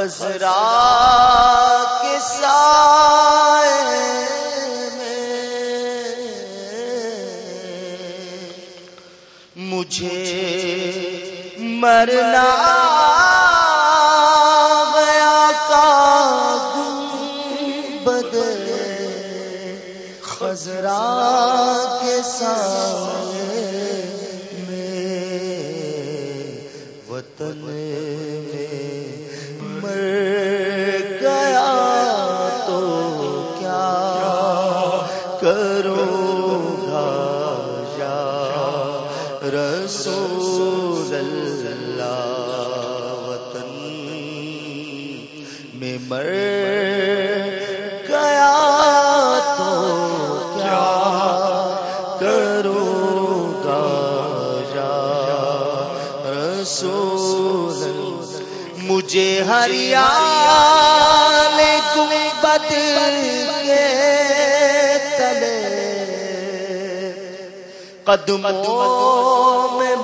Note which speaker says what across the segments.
Speaker 1: خزرا کے سائے میں مجھے مرنا گیا کا گنبد خزرا کے سائے کرو گا یا رسول اللہ وطن میں مر گیا تو کیا کرو گا یا رسول مجھے ہریال گنبد کے قدموں میں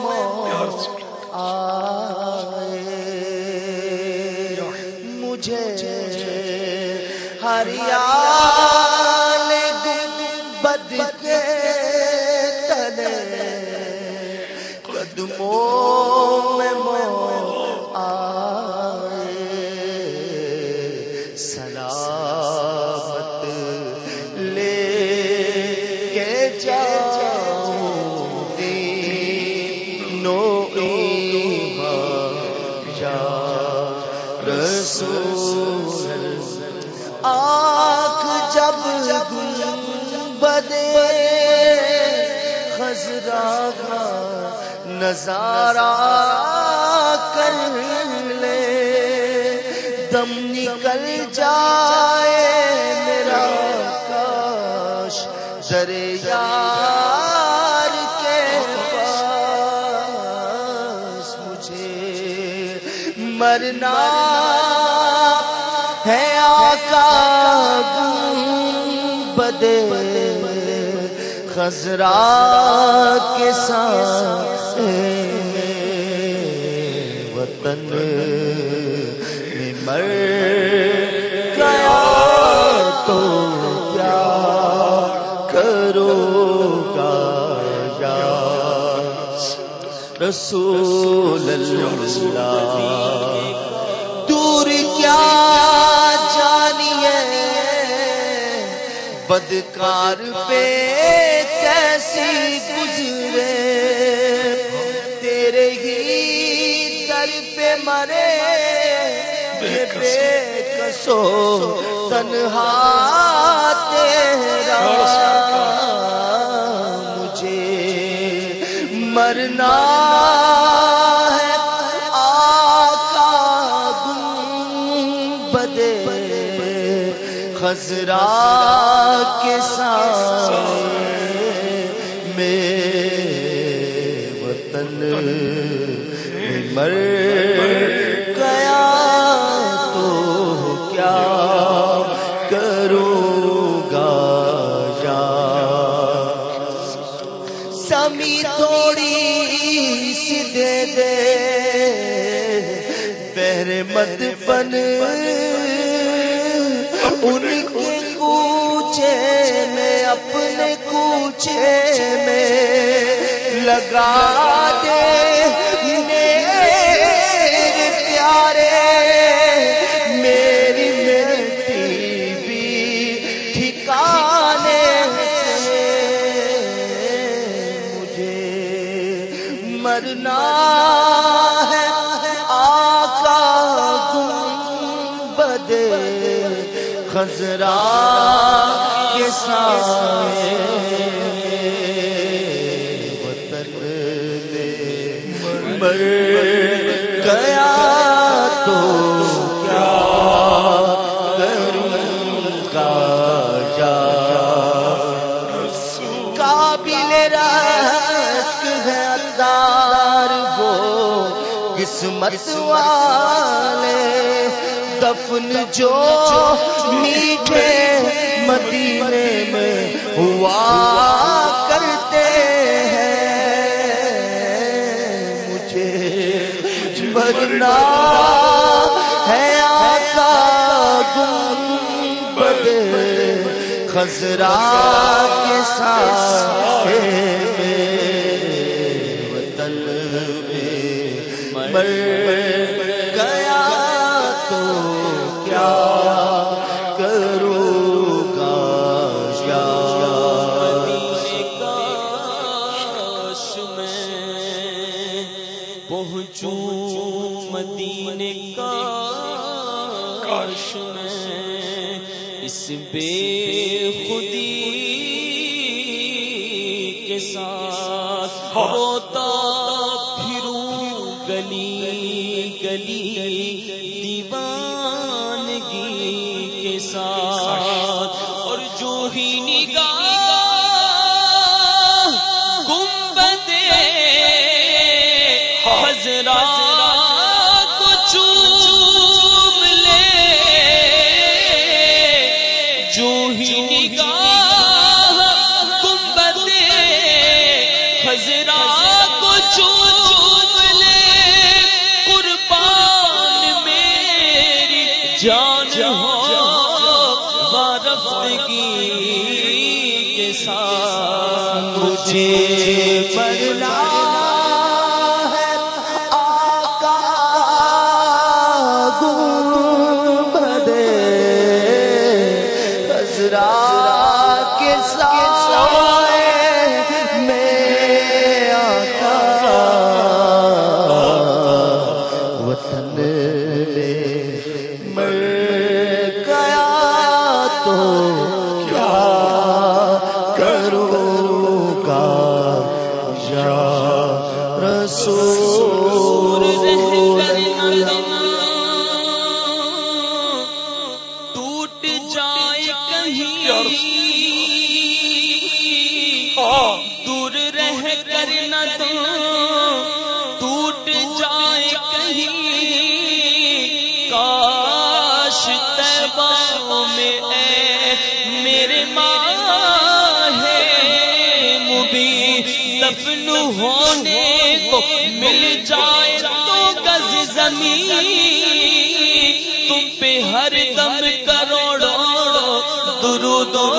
Speaker 1: آئے مجھے ہریال بد کے تلے قدموں رسول، آنکھ جب گنبدے خزرا کا نظارہ کر لے، دم نکل جائے میرا کاش یار کے پاس مجھے مرنا ہے آقا بدے خزرا کے ساتھ وطن میں مر گیا تو کیا کرو گا یا رسول اللہ؟ بدکار پہ کیسی گزرے۔ تیرے ہی در پہ مرے۔ بے کسو تنہا تیرا۔ مجھے مرنا ہے آقا گنبدے خزرا کے سائے میں وطن مر گیا تو کیا کروں گا یا سمی تھوڑی سی دے دے بہر مت بن ان کے کوچے میں اپنے کوچے میں لگا دے میرے پیارے خزرا کے سائے وطن میں مر گیا تو کیا کروں گا قابل رشک ہے دار وہ قسمت دفن جو میٹھے مدینے میں ہوا کرتے ہیں۔ مجھے بننا ہے آقا گنبد خزرا کے ساتھ وطن میں مر
Speaker 2: ہوتا پھروں گلی گلی دیوانگی کے ساتھ اور جو ہی
Speaker 1: مجھے مرنا یا رسول
Speaker 2: ہونے کو مل جائے تو گز زمین، تم پہ ہر دم کروڑوں درو دو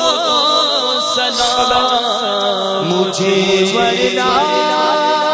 Speaker 2: سلام۔
Speaker 1: مجھے ورنہ